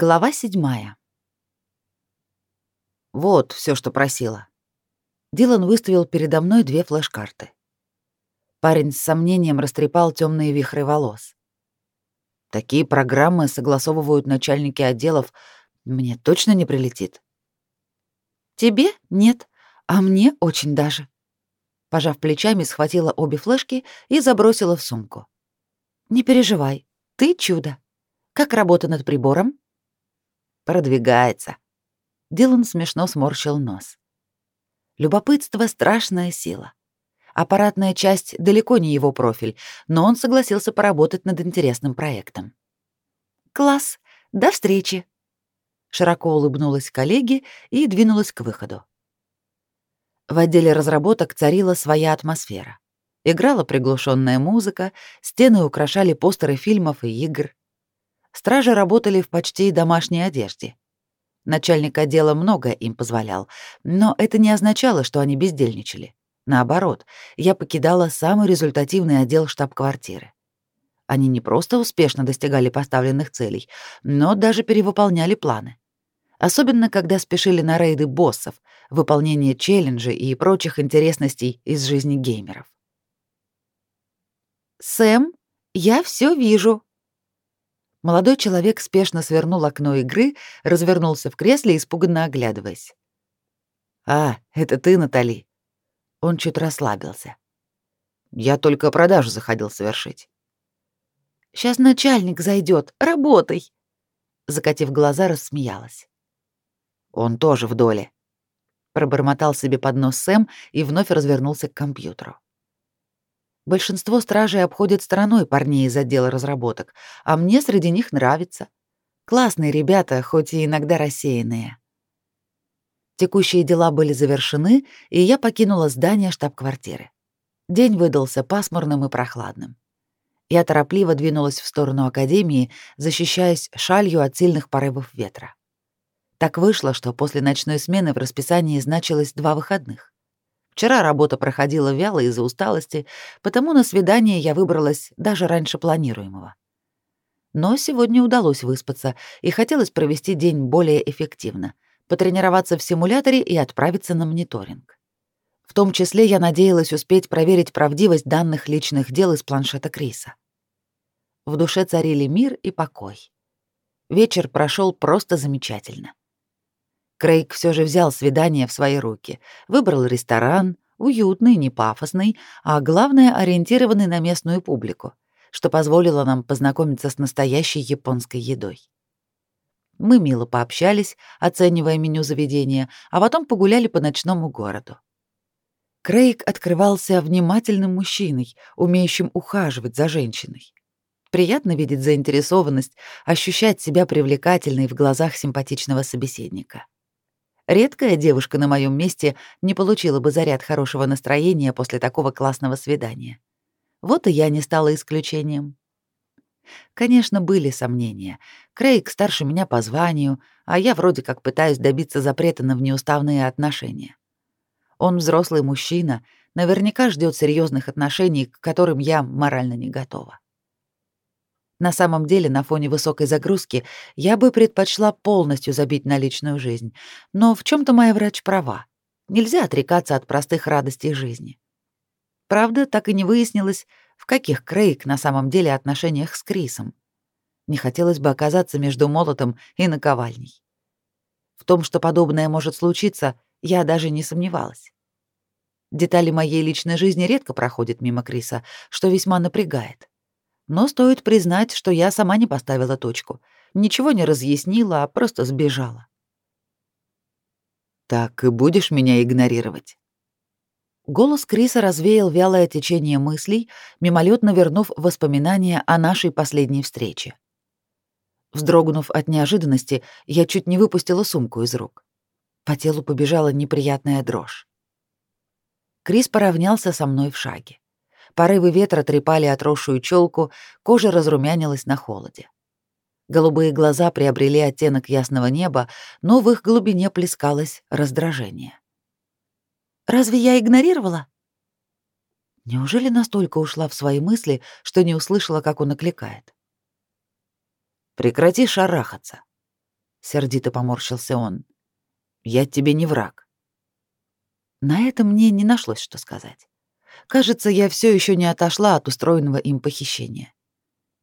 Глава седьмая. Вот все, что просила. Дилан выставил передо мной две флеш-карты. Парень с сомнением растрепал темные вихры волос. Такие программы согласовывают начальники отделов. Мне точно не прилетит. Тебе нет, а мне очень даже. Пожав плечами, схватила обе флешки и забросила в сумку. Не переживай, ты чудо. Как работа над прибором? Продвигается. Дилан смешно сморщил нос. Любопытство — страшная сила. Аппаратная часть далеко не его профиль, но он согласился поработать над интересным проектом. «Класс! До встречи!» Широко улыбнулась коллеге и двинулась к выходу. В отделе разработок царила своя атмосфера. Играла приглушенная музыка, стены украшали постеры фильмов и игр. Стражи работали в почти домашней одежде. Начальник отдела много им позволял, но это не означало, что они бездельничали. Наоборот, я покидала самый результативный отдел штаб-квартиры. Они не просто успешно достигали поставленных целей, но даже перевыполняли планы. Особенно, когда спешили на рейды боссов, выполнение челленджей и прочих интересностей из жизни геймеров. «Сэм, я все вижу», Молодой человек спешно свернул окно игры, развернулся в кресле, испуганно оглядываясь. «А, это ты, Натали?» Он чуть расслабился. «Я только продажу заходил совершить». «Сейчас начальник зайдет, работай!» Закатив глаза, рассмеялась. «Он тоже в доле», — пробормотал себе под нос Сэм и вновь развернулся к компьютеру. Большинство стражей обходят стороной парней из отдела разработок, а мне среди них нравится. Классные ребята, хоть и иногда рассеянные. Текущие дела были завершены, и я покинула здание штаб-квартиры. День выдался пасмурным и прохладным. Я торопливо двинулась в сторону академии, защищаясь шалью от сильных порывов ветра. Так вышло, что после ночной смены в расписании значилось два выходных. Вчера работа проходила вяло из-за усталости, потому на свидание я выбралась даже раньше планируемого. Но сегодня удалось выспаться, и хотелось провести день более эффективно, потренироваться в симуляторе и отправиться на мониторинг. В том числе я надеялась успеть проверить правдивость данных личных дел из планшета Криса. В душе царили мир и покой. Вечер прошел просто замечательно. Крейг все же взял свидание в свои руки, выбрал ресторан, уютный, не пафосный, а главное, ориентированный на местную публику, что позволило нам познакомиться с настоящей японской едой. Мы мило пообщались, оценивая меню заведения, а потом погуляли по ночному городу. Крейг открывался внимательным мужчиной, умеющим ухаживать за женщиной. Приятно видеть заинтересованность, ощущать себя привлекательной в глазах симпатичного собеседника. Редкая девушка на моем месте не получила бы заряд хорошего настроения после такого классного свидания. Вот и я не стала исключением. Конечно, были сомнения. Крейг старше меня по званию, а я вроде как пытаюсь добиться запрета на внеуставные отношения. Он взрослый мужчина, наверняка ждет серьезных отношений, к которым я морально не готова. На самом деле, на фоне высокой загрузки я бы предпочла полностью забить на личную жизнь, но в чем то моя врач права. Нельзя отрекаться от простых радостей жизни. Правда, так и не выяснилось, в каких Крейг на самом деле отношениях с Крисом. Не хотелось бы оказаться между молотом и наковальней. В том, что подобное может случиться, я даже не сомневалась. Детали моей личной жизни редко проходят мимо Криса, что весьма напрягает. Но стоит признать, что я сама не поставила точку. Ничего не разъяснила, а просто сбежала. «Так и будешь меня игнорировать?» Голос Криса развеял вялое течение мыслей, мимолетно вернув воспоминания о нашей последней встрече. Вздрогнув от неожиданности, я чуть не выпустила сумку из рук. По телу побежала неприятная дрожь. Крис поравнялся со мной в шаге. Порывы ветра трепали отросшую челку, кожа разрумянилась на холоде. Голубые глаза приобрели оттенок ясного неба, но в их глубине плескалось раздражение. «Разве я игнорировала?» Неужели настолько ушла в свои мысли, что не услышала, как он окликает? «Прекрати шарахаться. сердито поморщился он. Я тебе не враг. На это мне не нашлось, что сказать. Кажется, я все еще не отошла от устроенного им похищения.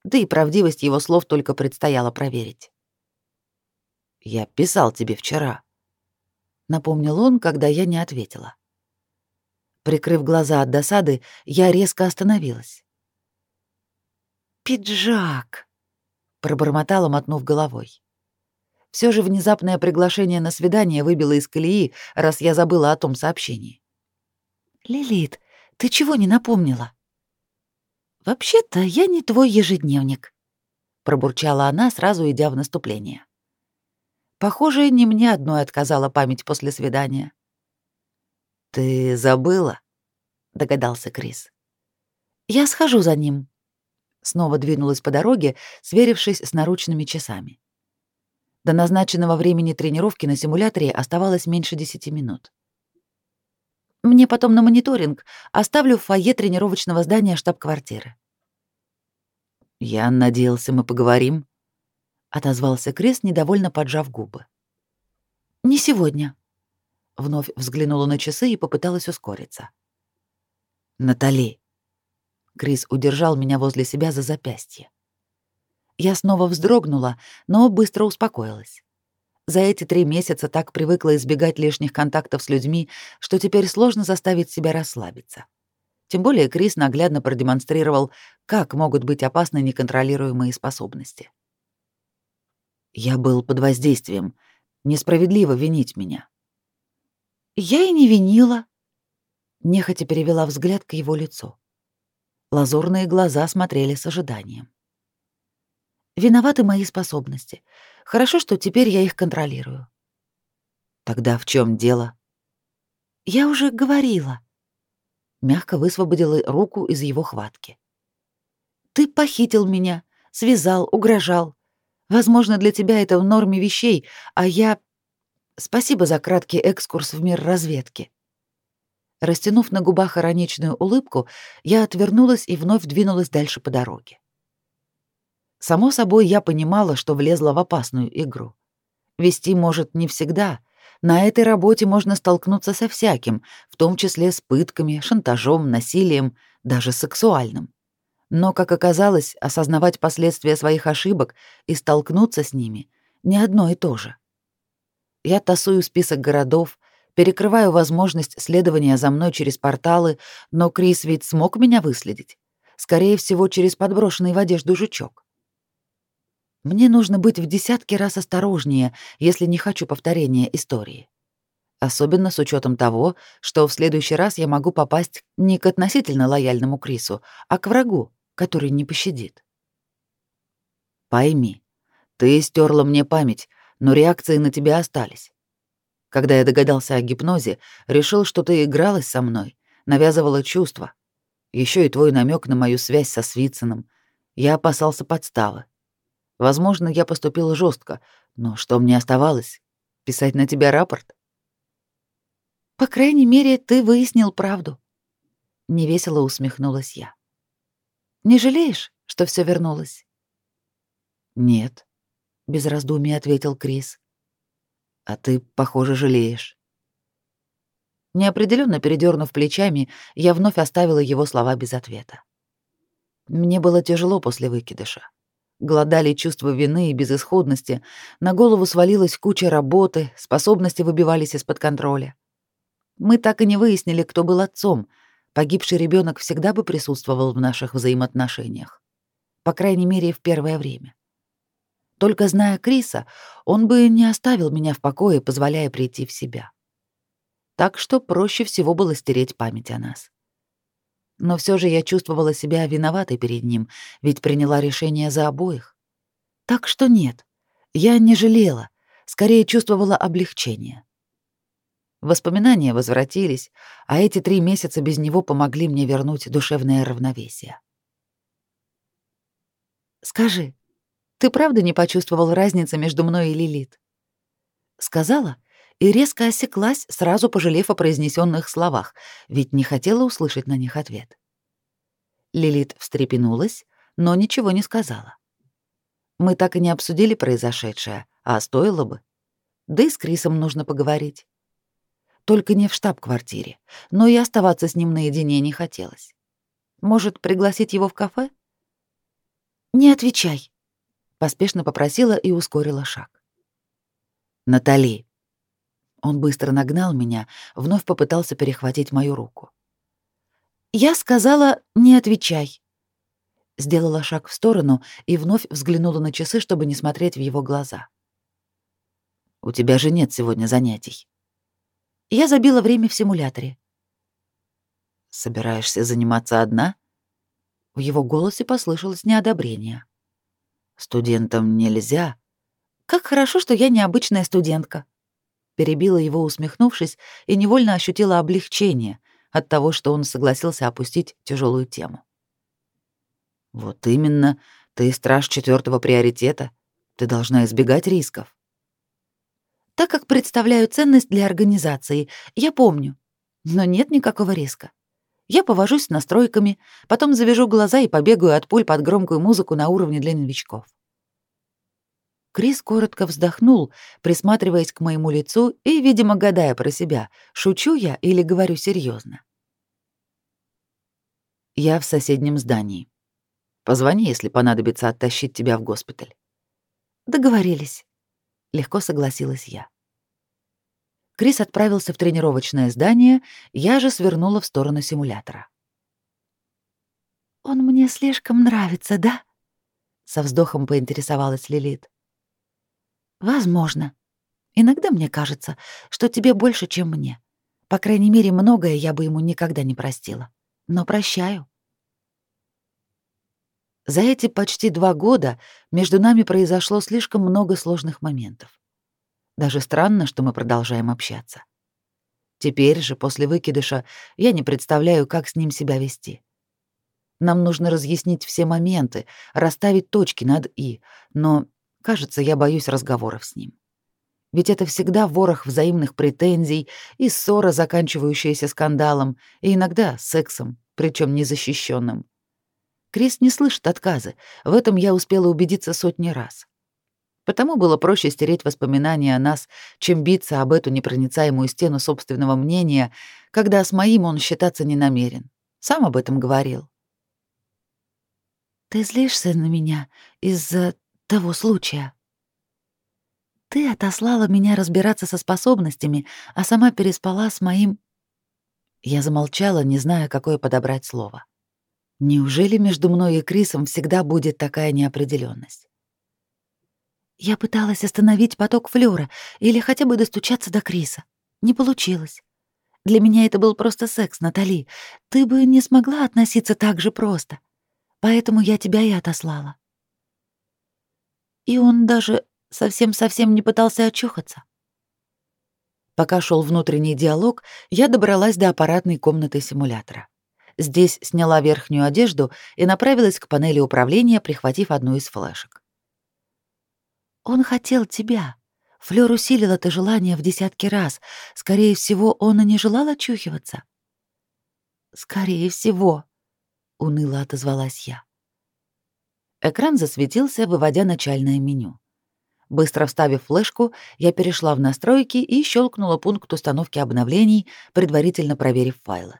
Да и правдивость его слов только предстояло проверить. «Я писал тебе вчера», — напомнил он, когда я не ответила. Прикрыв глаза от досады, я резко остановилась. «Пиджак!» — пробормотала, мотнув головой. Все же внезапное приглашение на свидание выбило из колеи, раз я забыла о том сообщении. «Лилит, ты чего не напомнила?» «Вообще-то я не твой ежедневник», — пробурчала она, сразу идя в наступление. Похоже, не мне одной отказала память после свидания. «Ты забыла?» — догадался Крис. «Я схожу за ним». Снова двинулась по дороге, сверившись с наручными часами. До назначенного времени тренировки на симуляторе оставалось меньше десяти минут. Мне потом на мониторинг оставлю в фойе тренировочного здания штаб-квартиры. «Я надеялся, мы поговорим», — отозвался Крес, недовольно поджав губы. «Не сегодня». Вновь взглянула на часы и попыталась ускориться. «Натали». Крис удержал меня возле себя за запястье. Я снова вздрогнула, но быстро успокоилась. За эти три месяца так привыкла избегать лишних контактов с людьми, что теперь сложно заставить себя расслабиться. Тем более Крис наглядно продемонстрировал, как могут быть опасны неконтролируемые способности. Я был под воздействием. Несправедливо винить меня. Я и не винила. Нехотя перевела взгляд к его лицу. Лазурные глаза смотрели с ожиданием. Виноваты мои способности. Хорошо, что теперь я их контролирую. Тогда в чем дело? Я уже говорила. Мягко высвободила руку из его хватки. Ты похитил меня, связал, угрожал. Возможно, для тебя это в норме вещей, а я... Спасибо за краткий экскурс в мир разведки. Растянув на губах ироничную улыбку, я отвернулась и вновь двинулась дальше по дороге. Само собой, я понимала, что влезла в опасную игру. Вести может не всегда. На этой работе можно столкнуться со всяким, в том числе с пытками, шантажом, насилием, даже сексуальным. Но, как оказалось, осознавать последствия своих ошибок и столкнуться с ними — не одно и то же. Я тасую список городов, перекрываю возможность следования за мной через порталы, но Крис ведь смог меня выследить. Скорее всего, через подброшенный в одежду жучок. Мне нужно быть в десятки раз осторожнее, если не хочу повторения истории. Особенно с учетом того, что в следующий раз я могу попасть не к относительно лояльному Крису, а к врагу, который не пощадит. Пойми, ты стерла мне память, но реакции на тебя остались. Когда я догадался о гипнозе, решил, что ты игралась со мной, навязывала чувства. Еще и твой намек на мою связь со Свицыным. Я опасался подставы. Возможно, я поступила жестко, но что мне оставалось? Писать на тебя рапорт? По крайней мере, ты выяснил правду. Невесело усмехнулась я. Не жалеешь, что все вернулось? Нет, без раздумий ответил Крис. А ты, похоже, жалеешь. Неопределенно передернув плечами, я вновь оставила его слова без ответа. Мне было тяжело после выкидыша. Голодали чувство вины и безысходности, на голову свалилась куча работы, способности выбивались из-под контроля. Мы так и не выяснили, кто был отцом. Погибший ребенок всегда бы присутствовал в наших взаимоотношениях. По крайней мере, в первое время. Только зная Криса, он бы не оставил меня в покое, позволяя прийти в себя. Так что проще всего было стереть память о нас. Но все же я чувствовала себя виноватой перед ним, ведь приняла решение за обоих. Так что нет, я не жалела, скорее чувствовала облегчение. Воспоминания возвратились, а эти три месяца без него помогли мне вернуть душевное равновесие. «Скажи, ты правда не почувствовал разницы между мной и Лилит?» Сказала и резко осеклась, сразу пожалев о произнесенных словах, ведь не хотела услышать на них ответ. Лилит встрепенулась, но ничего не сказала. Мы так и не обсудили произошедшее, а стоило бы. Да и с Крисом нужно поговорить. Только не в штаб-квартире, но и оставаться с ним наедине не хотелось. Может, пригласить его в кафе? Не отвечай, поспешно попросила и ускорила шаг. Натали. Он быстро нагнал меня, вновь попытался перехватить мою руку. Я сказала: "Не отвечай". Сделала шаг в сторону и вновь взглянула на часы, чтобы не смотреть в его глаза. У тебя же нет сегодня занятий. Я забила время в симуляторе. Собираешься заниматься одна? В его голосе послышалось неодобрение. Студентам нельзя. Как хорошо, что я необычная студентка. Перебила его, усмехнувшись, и невольно ощутила облегчение от того, что он согласился опустить тяжелую тему. Вот именно, ты страж четвертого приоритета. Ты должна избегать рисков. Так как представляю ценность для организации, я помню. Но нет никакого риска. Я повожусь с настройками, потом завяжу глаза и побегаю от пуль под громкую музыку на уровне для новичков. Крис коротко вздохнул, присматриваясь к моему лицу и, видимо, гадая про себя, шучу я или говорю серьезно. Я в соседнем здании. Позвони, если понадобится оттащить тебя в госпиталь. Договорились. Легко согласилась я. Крис отправился в тренировочное здание, я же свернула в сторону симулятора. «Он мне слишком нравится, да?» — со вздохом поинтересовалась Лилит. «Возможно. Иногда мне кажется, что тебе больше, чем мне. По крайней мере, многое я бы ему никогда не простила. Но прощаю». За эти почти два года между нами произошло слишком много сложных моментов. Даже странно, что мы продолжаем общаться. Теперь же, после выкидыша, я не представляю, как с ним себя вести. Нам нужно разъяснить все моменты, расставить точки над «и», но, кажется, я боюсь разговоров с ним. Ведь это всегда ворох взаимных претензий и ссора, заканчивающаяся скандалом, и иногда сексом, причем незащищенным. Крис не слышит отказы, в этом я успела убедиться сотни раз. Потому было проще стереть воспоминания о нас, чем биться об эту непроницаемую стену собственного мнения, когда с моим он считаться не намерен. Сам об этом говорил. «Ты злишься на меня из-за того случая?» «Ты отослала меня разбираться со способностями, а сама переспала с моим...» Я замолчала, не зная, какое подобрать слово. Неужели между мной и Крисом всегда будет такая неопределенность? Я пыталась остановить поток флёра или хотя бы достучаться до Криса. Не получилось. Для меня это был просто секс, Натали. Ты бы не смогла относиться так же просто. Поэтому я тебя и отослала. И он даже совсем-совсем не пытался очухаться. Пока шел внутренний диалог, я добралась до аппаратной комнаты симулятора. Здесь сняла верхнюю одежду и направилась к панели управления, прихватив одну из флешек. Он хотел тебя. Флёр усилил это желание в десятки раз. Скорее всего, он и не желал очухиваться. Скорее всего, уныло отозвалась я. Экран засветился, выводя начальное меню. Быстро вставив флешку, я перешла в настройки и щелкнула пункт установки обновлений, предварительно проверив файлы.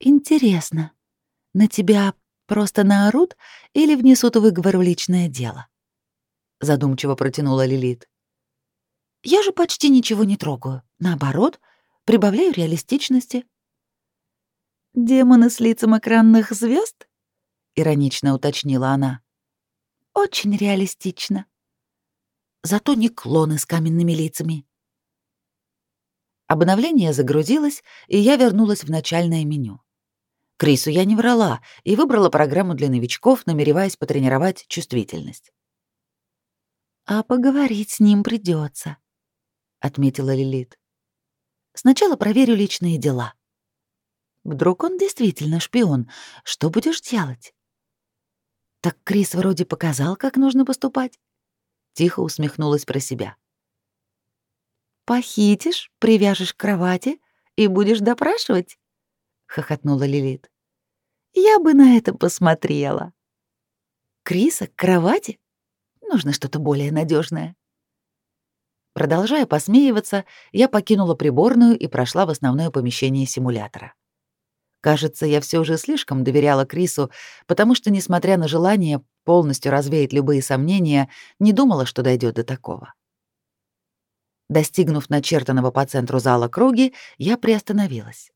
Интересно, на тебя просто наорут или внесут выговор в личное дело? задумчиво протянула Лилит. Я же почти ничего не трогаю. Наоборот, прибавляю реалистичности. Демоны с лицом экранных звезд? Иронично уточнила она. Очень реалистично. Зато не клоны с каменными лицами. Обновление загрузилось, и я вернулась в начальное меню. Крису я не врала и выбрала программу для новичков, намереваясь потренировать чувствительность. А поговорить с ним придется, отметила Лилит. Сначала проверю личные дела. Вдруг он действительно шпион. Что будешь делать? Так Крис вроде показал, как нужно поступать. Тихо усмехнулась про себя. Похитишь, привяжешь к кровати и будешь допрашивать? хохотнула Лилит. Я бы на это посмотрела. Криса к кровати? нужно что-то более надежное. Продолжая посмеиваться, я покинула приборную и прошла в основное помещение симулятора. Кажется, я все же слишком доверяла Крису, потому что, несмотря на желание полностью развеять любые сомнения, не думала, что дойдет до такого. Достигнув начертанного по центру зала круги, я приостановилась.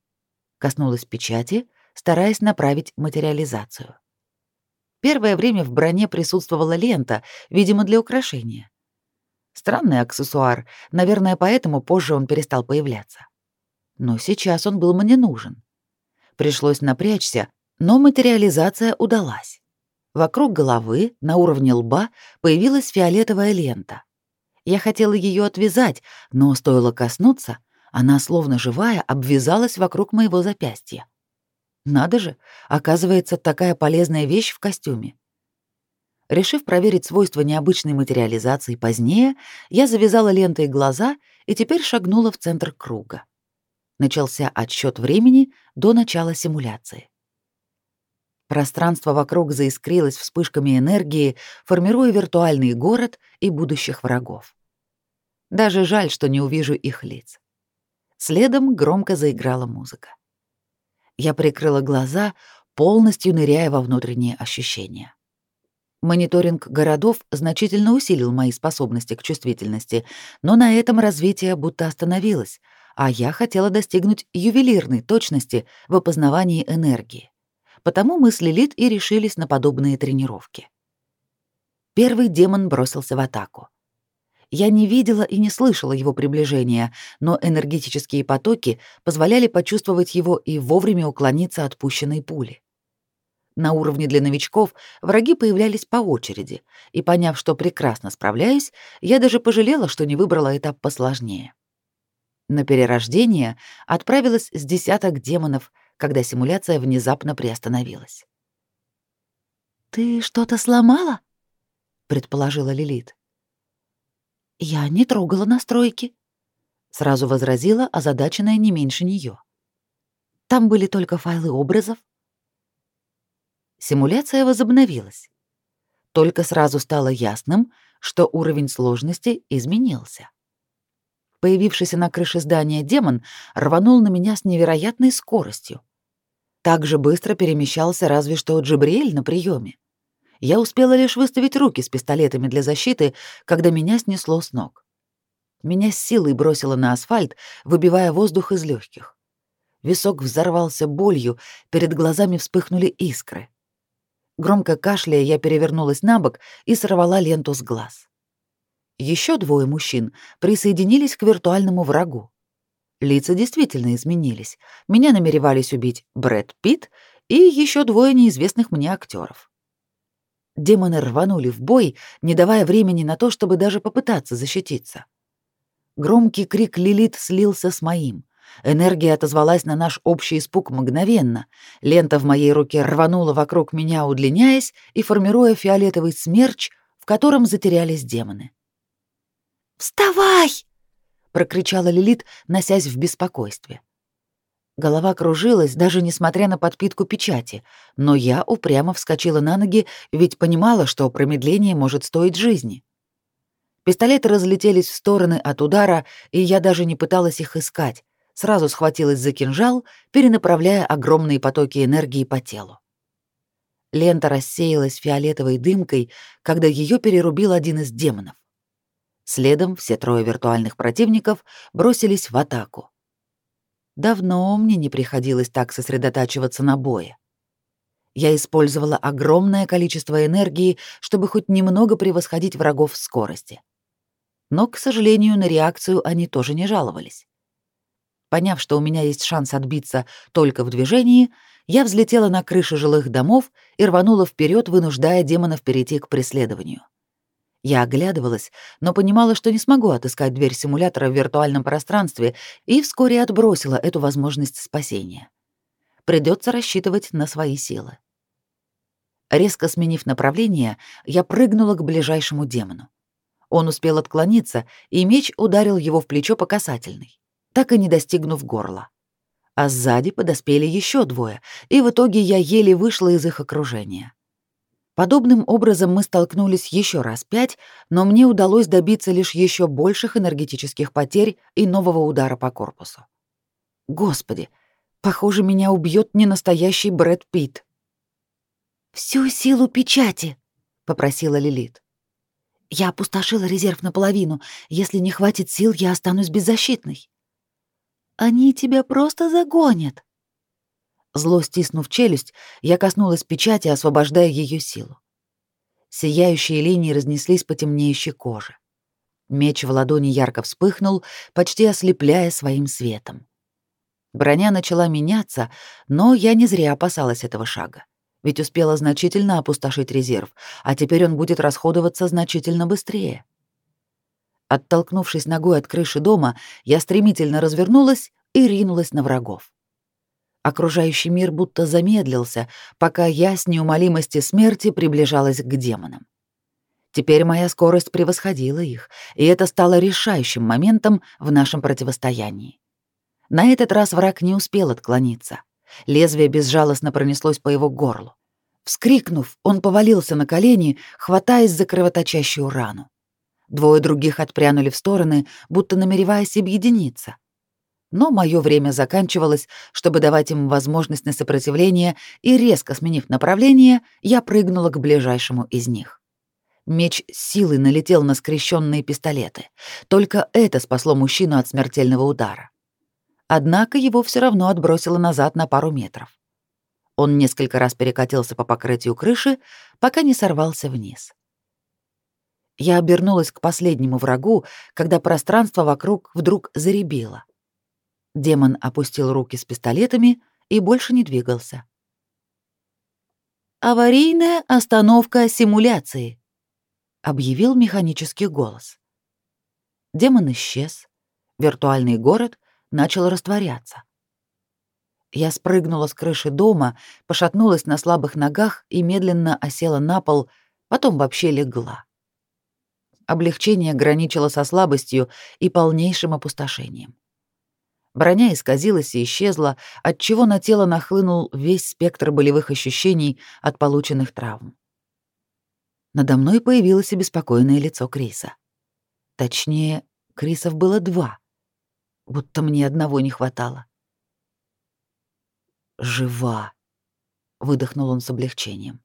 Коснулась печати, стараясь направить материализацию. Первое время в броне присутствовала лента, видимо, для украшения. Странный аксессуар, наверное, поэтому позже он перестал появляться. Но сейчас он был мне нужен. Пришлось напрячься, но материализация удалась. Вокруг головы, на уровне лба, появилась фиолетовая лента. Я хотела ее отвязать, но стоило коснуться, она, словно живая, обвязалась вокруг моего запястья. Надо же, оказывается, такая полезная вещь в костюме. Решив проверить свойства необычной материализации позднее, я завязала лентой глаза и теперь шагнула в центр круга. Начался отсчет времени до начала симуляции. Пространство вокруг заискрилось вспышками энергии, формируя виртуальный город и будущих врагов. Даже жаль, что не увижу их лиц. Следом громко заиграла музыка. Я прикрыла глаза, полностью ныряя во внутренние ощущения. Мониторинг городов значительно усилил мои способности к чувствительности, но на этом развитие будто остановилось, а я хотела достигнуть ювелирной точности в опознавании энергии. Потому мы с Лилит и решились на подобные тренировки. Первый демон бросился в атаку. Я не видела и не слышала его приближения, но энергетические потоки позволяли почувствовать его и вовремя уклониться от пущенной пули. На уровне для новичков враги появлялись по очереди, и поняв, что прекрасно справляюсь, я даже пожалела, что не выбрала этап посложнее. На перерождение отправилась с десяток демонов, когда симуляция внезапно приостановилась. «Ты что-то сломала?» — предположила Лилит. «Я не трогала настройки», — сразу возразила озадаченная не меньше нее. «Там были только файлы образов, Симуляция возобновилась. Только сразу стало ясным, что уровень сложности изменился. Появившийся на крыше здания демон рванул на меня с невероятной скоростью. Так же быстро перемещался разве что Джибриэль на приеме. Я успела лишь выставить руки с пистолетами для защиты, когда меня снесло с ног. Меня с силой бросило на асфальт, выбивая воздух из легких. Висок взорвался болью, перед глазами вспыхнули искры. Громко кашляя, я перевернулась на бок и сорвала ленту с глаз. Еще двое мужчин присоединились к виртуальному врагу. Лица действительно изменились. Меня намеревались убить Брэд Питт и еще двое неизвестных мне актеров. Демоны рванули в бой, не давая времени на то, чтобы даже попытаться защититься. Громкий крик Лилит слился с моим. Энергия отозвалась на наш общий испуг мгновенно. Лента в моей руке рванула вокруг меня, удлиняясь и формируя фиолетовый смерч, в котором затерялись демоны. «Вставай!» — прокричала Лилит, носясь в беспокойстве. Голова кружилась, даже несмотря на подпитку печати, но я упрямо вскочила на ноги, ведь понимала, что промедление может стоить жизни. Пистолеты разлетелись в стороны от удара, и я даже не пыталась их искать, сразу схватилась за кинжал, перенаправляя огромные потоки энергии по телу. Лента рассеялась фиолетовой дымкой, когда ее перерубил один из демонов. Следом все трое виртуальных противников бросились в атаку. Давно мне не приходилось так сосредотачиваться на бое. Я использовала огромное количество энергии, чтобы хоть немного превосходить врагов в скорости. Но, к сожалению, на реакцию они тоже не жаловались. Поняв, что у меня есть шанс отбиться только в движении, я взлетела на крыши жилых домов и рванула вперед, вынуждая демонов перейти к преследованию. Я оглядывалась, но понимала, что не смогу отыскать дверь симулятора в виртуальном пространстве и вскоре отбросила эту возможность спасения. Придется рассчитывать на свои силы. Резко сменив направление, я прыгнула к ближайшему демону. Он успел отклониться, и меч ударил его в плечо по касательной так и не достигнув горла. А сзади подоспели еще двое, и в итоге я еле вышла из их окружения. Подобным образом мы столкнулись еще раз пять, но мне удалось добиться лишь еще больших энергетических потерь и нового удара по корпусу. Господи, похоже, меня убьет не настоящий Брэд Питт. «Всю силу печати», — попросила Лилит. «Я опустошила резерв наполовину. Если не хватит сил, я останусь беззащитной». «Они тебя просто загонят», Зло стиснув челюсть, я коснулась печати, освобождая ее силу. Сияющие линии разнеслись по темнеющей коже. Меч в ладони ярко вспыхнул, почти ослепляя своим светом. Броня начала меняться, но я не зря опасалась этого шага. Ведь успела значительно опустошить резерв, а теперь он будет расходоваться значительно быстрее. Оттолкнувшись ногой от крыши дома, я стремительно развернулась и ринулась на врагов. Окружающий мир будто замедлился, пока я с неумолимости смерти приближалась к демонам. Теперь моя скорость превосходила их, и это стало решающим моментом в нашем противостоянии. На этот раз враг не успел отклониться. Лезвие безжалостно пронеслось по его горлу. Вскрикнув, он повалился на колени, хватаясь за кровоточащую рану. Двое других отпрянули в стороны, будто намереваясь объединиться — но мое время заканчивалось, чтобы давать им возможность на сопротивление, и резко сменив направление, я прыгнула к ближайшему из них. Меч силой налетел на скрещенные пистолеты. Только это спасло мужчину от смертельного удара. Однако его все равно отбросило назад на пару метров. Он несколько раз перекатился по покрытию крыши, пока не сорвался вниз. Я обернулась к последнему врагу, когда пространство вокруг вдруг заребило. Демон опустил руки с пистолетами и больше не двигался. «Аварийная остановка симуляции», — объявил механический голос. Демон исчез. Виртуальный город начал растворяться. Я спрыгнула с крыши дома, пошатнулась на слабых ногах и медленно осела на пол, потом вообще легла. Облегчение граничило со слабостью и полнейшим опустошением. Броня исказилась и исчезла, отчего на тело нахлынул весь спектр болевых ощущений от полученных травм. Надо мной появилось обеспокоенное лицо Криса. Точнее, Крисов было два, будто мне одного не хватало. «Жива», — выдохнул он с облегчением.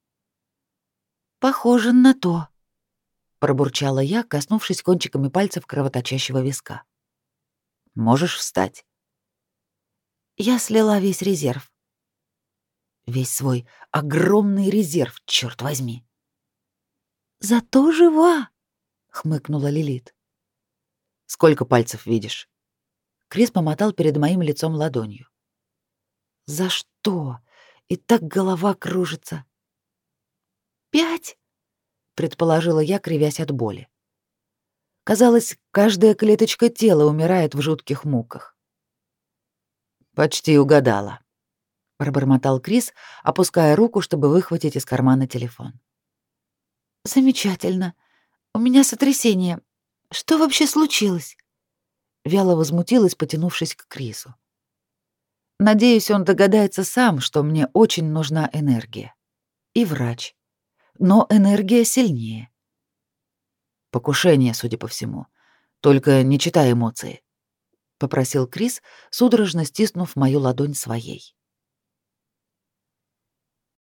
«Похоже на то», — пробурчала я, коснувшись кончиками пальцев кровоточащего виска. «Можешь встать?» Я слила весь резерв. Весь свой огромный резерв, черт возьми. Зато жива, хмыкнула Лилит. Сколько пальцев видишь? Крис помотал перед моим лицом ладонью. За что? И так голова кружится. Пять, предположила я, кривясь от боли. Казалось, каждая клеточка тела умирает в жутких муках. Почти угадала, пробормотал Крис, опуская руку, чтобы выхватить из кармана телефон. Замечательно. У меня сотрясение. Что вообще случилось? Вяло возмутилась, потянувшись к Крису. Надеюсь, он догадается сам, что мне очень нужна энергия. И врач. Но энергия сильнее. Покушение, судя по всему. Только не читай эмоции попросил Крис, судорожно стиснув мою ладонь своей.